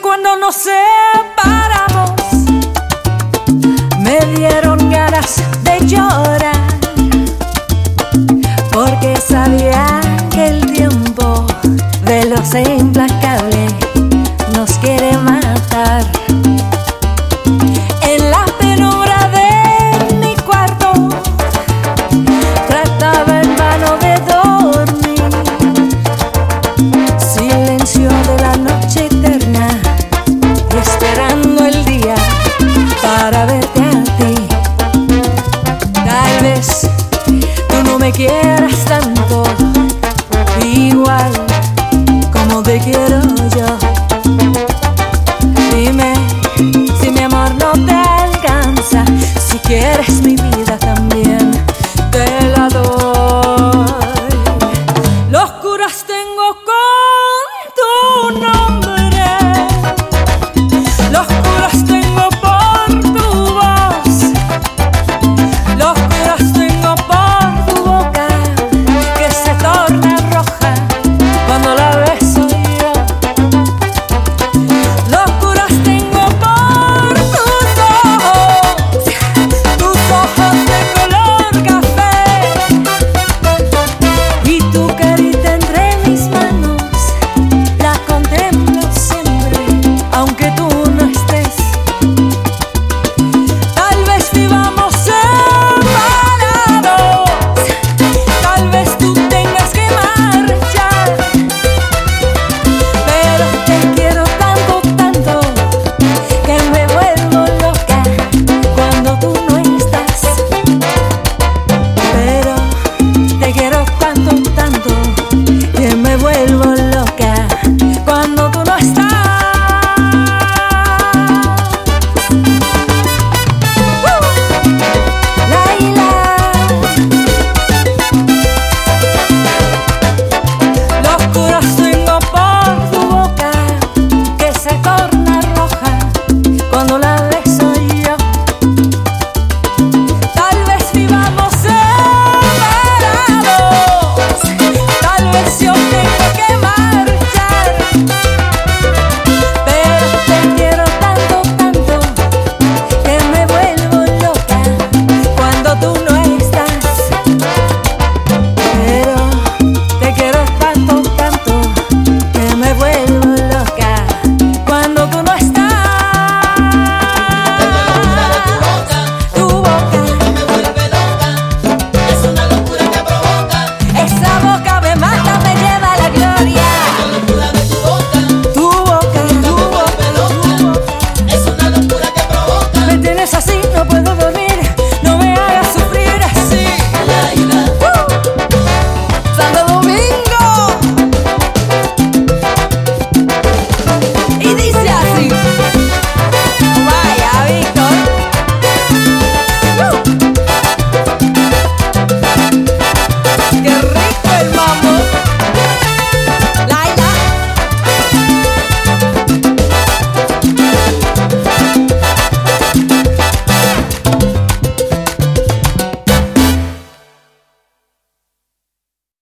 Cuando nos separamos, quieras tanto, igual como te quiero yo. Dime si mi amor no te alcanza, si quieres mi vida también te la doy. Los curas tengo con